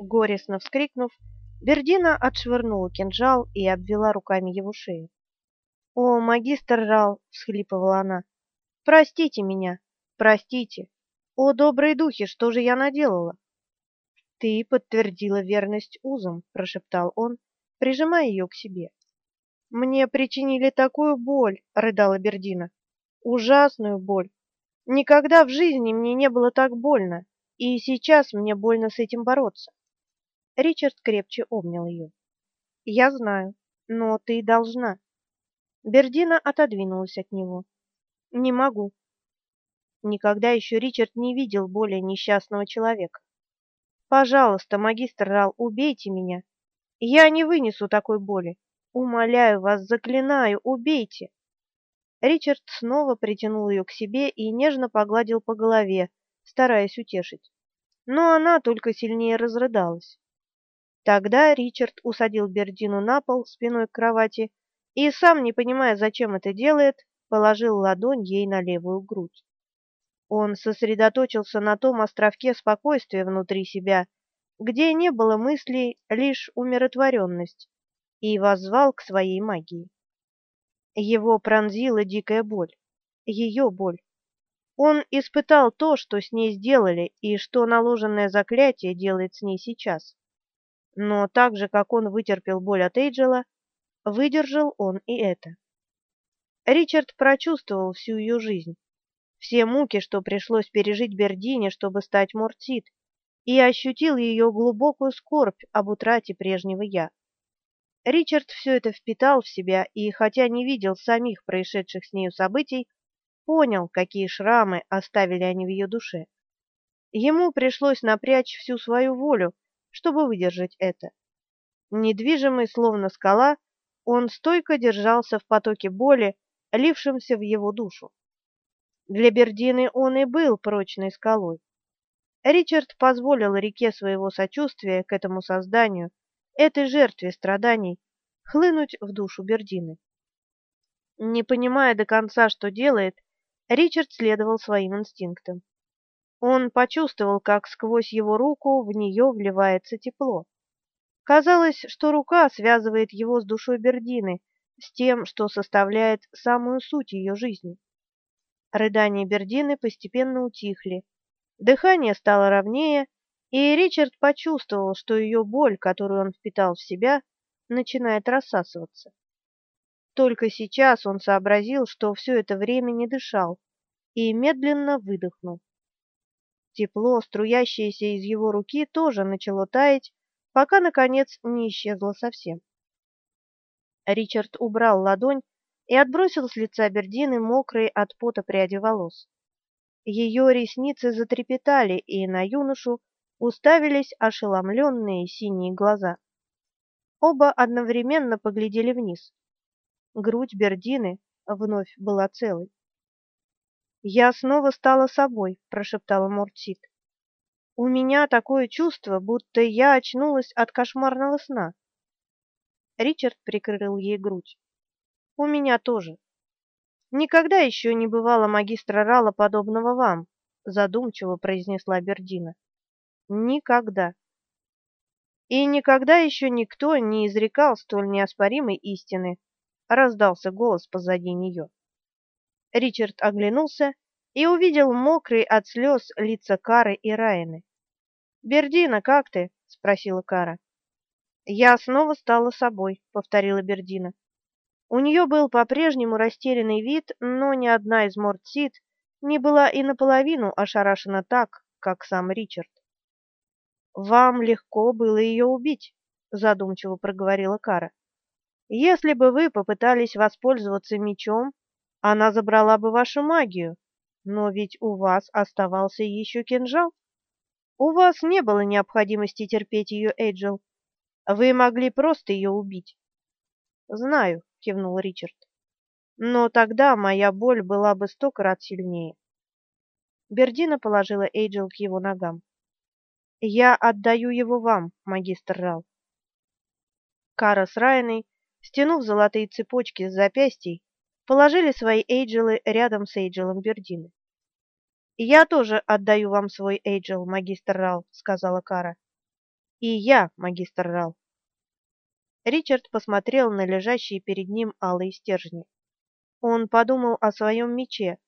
Горестно вскрикнув, Бердина отшвырнула кинжал и обвела руками его шею. «О, магистр Рал!» — всхлипывала она. «Простите меня, простите! О, добрые духи, что же я наделала?» «Ты подтвердила верность узам», — прошептал он, прижимая ее к себе. «Мне причинили такую боль», — рыдала Бердина. «Ужасную боль. Никогда в жизни мне не было так больно, и сейчас мне больно с этим бороться». Ричард крепче обнял ее. «Я знаю, но ты должна». Бердина отодвинулась от него. «Не могу». Никогда еще Ричард не видел более несчастного человека. «Пожалуйста, магистр Рал, убейте меня. Я не вынесу такой боли. Умоляю вас, заклинаю, убейте!» Ричард снова притянул ее к себе и нежно погладил по голове, стараясь утешить. Но она только сильнее разрыдалась. Тогда Ричард усадил Бердину на пол спиной к кровати и, сам не понимая, зачем это делает, положил ладонь ей на левую грудь. Он сосредоточился на том островке спокойствия внутри себя, где не было мыслей, лишь умиротворенность, и воззвал к своей магии. Его пронзила дикая боль, ее боль. Он испытал то, что с ней сделали, и что наложенное заклятие делает с ней сейчас. Но так же, как он вытерпел боль от Эйджела, выдержал он и это. Ричард прочувствовал всю ее жизнь, все муки, что пришлось пережить Бердине, чтобы стать Мортит, и ощутил ее глубокую скорбь об утрате прежнего «я». Ричард все это впитал в себя и, хотя не видел самих происшедших с нею событий, понял, какие шрамы оставили они в ее душе. Ему пришлось напрячь всю свою волю, чтобы выдержать это. Недвижимый, словно скала, он стойко держался в потоке боли, лившемся в его душу. Для Бердины он и был прочной скалой. Ричард позволил реке своего сочувствия к этому созданию, этой жертве страданий, хлынуть в душу Бердины. Не понимая до конца, что делает, Ричард следовал своим инстинктам. Он почувствовал, как сквозь его руку в нее вливается тепло. Казалось, что рука связывает его с душой Бердины, с тем, что составляет самую суть ее жизни. Рыдания Бердины постепенно утихли, Дыхание стало ровнее, и Ричард почувствовал, что ее боль, которую он впитал в себя, начинает рассасываться. Только сейчас он сообразил, что все это время не дышал, и медленно выдохнул. Тепло, струящееся из его руки, тоже начало таять, пока, наконец, не исчезло совсем. Ричард убрал ладонь и отбросил с лица Бердины мокрые от пота пряди волос. Ее ресницы затрепетали, и на юношу уставились ошеломленные синие глаза. Оба одновременно поглядели вниз. Грудь Бердины вновь была целой. «Я снова стала собой», — прошептала Мортсит. «У меня такое чувство, будто я очнулась от кошмарного сна». Ричард прикрыл ей грудь. «У меня тоже». Никогда еще не бывало магистра Рала подобного вам, задумчиво произнесла Бердина. Никогда. И никогда еще никто не изрекал столь неоспоримой истины, раздался голос позади нее. Ричард оглянулся и увидел мокрые от слез лица Кары и Райаны. «Бердина, как ты?» — спросила Кара. «Я снова стала собой», — повторила Бердина. У нее был по-прежнему растерянный вид, но ни одна из Мортсит не была и наполовину ошарашена так, как сам Ричард. «Вам легко было ее убить», — задумчиво проговорила Кара. «Если бы вы попытались воспользоваться мечом, она забрала бы вашу магию, но ведь у вас оставался еще кинжал. У вас не было необходимости терпеть ее, Эйджел. Вы могли просто ее убить». «Знаю», кивнул Ричард. Но тогда моя боль была бы сто крат сильнее. Бердина положила Эйджел к его ногам. Я отдаю его вам, магистр Рал. Кара с Райной, стянув золотые цепочки с запястий, положили свои Эйджелы рядом с Эйджелом Бердины. «Я тоже отдаю вам свой Эйджел, магистр Рал», — сказала Кара. И я, магистр Рал. Ричард посмотрел на лежащие перед ним алые стержни. Он подумал о своем мече,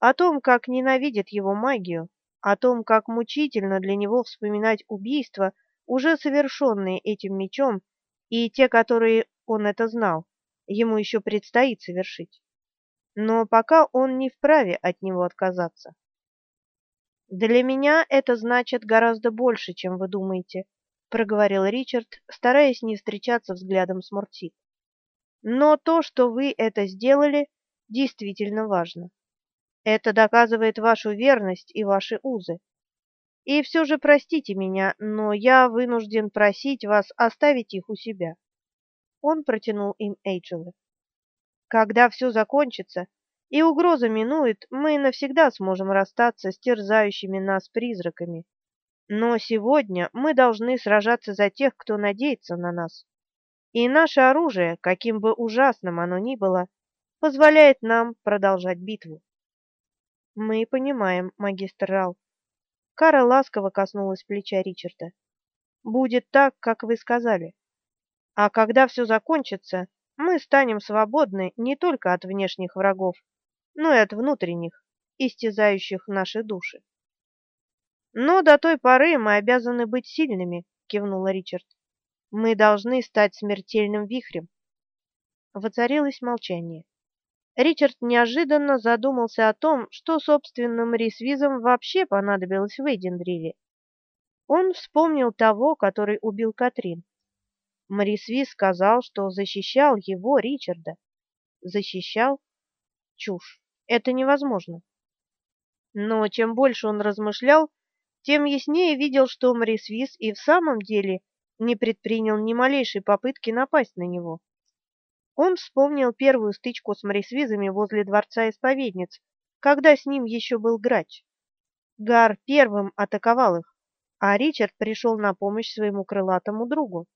о том, как ненавидит его магию, о том, как мучительно для него вспоминать убийства, уже совершенные этим мечом, и те, которые он это знал, ему еще предстоит совершить. Но пока он не вправе от него отказаться. Для меня это значит гораздо больше, чем вы думаете, проговорил Ричард, стараясь не встречаться взглядом с Муртит. Но то, что вы это сделали, действительно важно. Это доказывает вашу верность и ваши узы. И все же простите меня, но я вынужден просить вас оставить их у себя. Он протянул им Эйджелы. Когда все закончится и угроза минует, мы навсегда сможем расстаться с терзающими нас призраками. Но сегодня мы должны сражаться за тех, кто надеется на нас. И наше оружие, каким бы ужасным оно ни было, позволяет нам продолжать битву. Мы понимаем, магистр Рал. Кара ласково коснулась плеча Ричарда. Будет так, как вы сказали. А когда все закончится, мы станем свободны не только от внешних врагов, но и от внутренних, истязающих наши души. Но до той поры мы обязаны быть сильными, кивнула Ричард. Мы должны стать смертельным вихрем. Воцарилось молчание. Ричард неожиданно задумался о том, что собственным ресвизом вообще понадобилось в Эйдендриле. Он вспомнил того, который убил Катрин. Морисви сказал, что защищал его, Ричарда. Защищал? Чушь. Это невозможно. Но чем больше он размышлял, тем яснее видел, что Морисвис и в самом деле не предпринял ни малейшей попытки напасть на него. Он вспомнил первую стычку с Морисвизами возле дворца исповедниц, когда с ним еще был грач. Гар первым атаковал их, а Ричард пришел на помощь своему крылатому другу.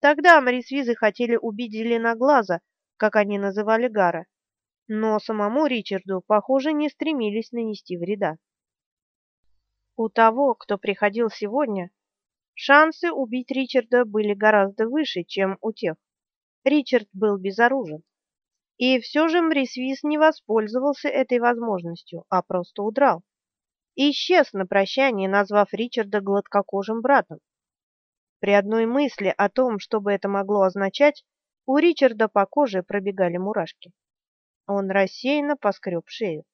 Тогда морисвизы хотели убить Зеленоглаза, как они называли Гара, но самому Ричарду, похоже, не стремились нанести вреда. У того, кто приходил сегодня, шансы убить Ричарда были гораздо выше, чем у тех. Ричард был безоружен. И все же Мрисвис не воспользовался этой возможностью, а просто удрал. Исчез на прощание, назвав Ричарда гладкокожим братом. При одной мысли о том, что бы это могло означать, у Ричарда по коже пробегали мурашки. Он рассеянно поскреб шею.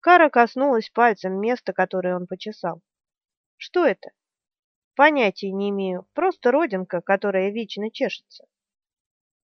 Кара коснулась пальцем места, которое он почесал. Что это? Понятия не имею, просто родинка, которая вечно чешется.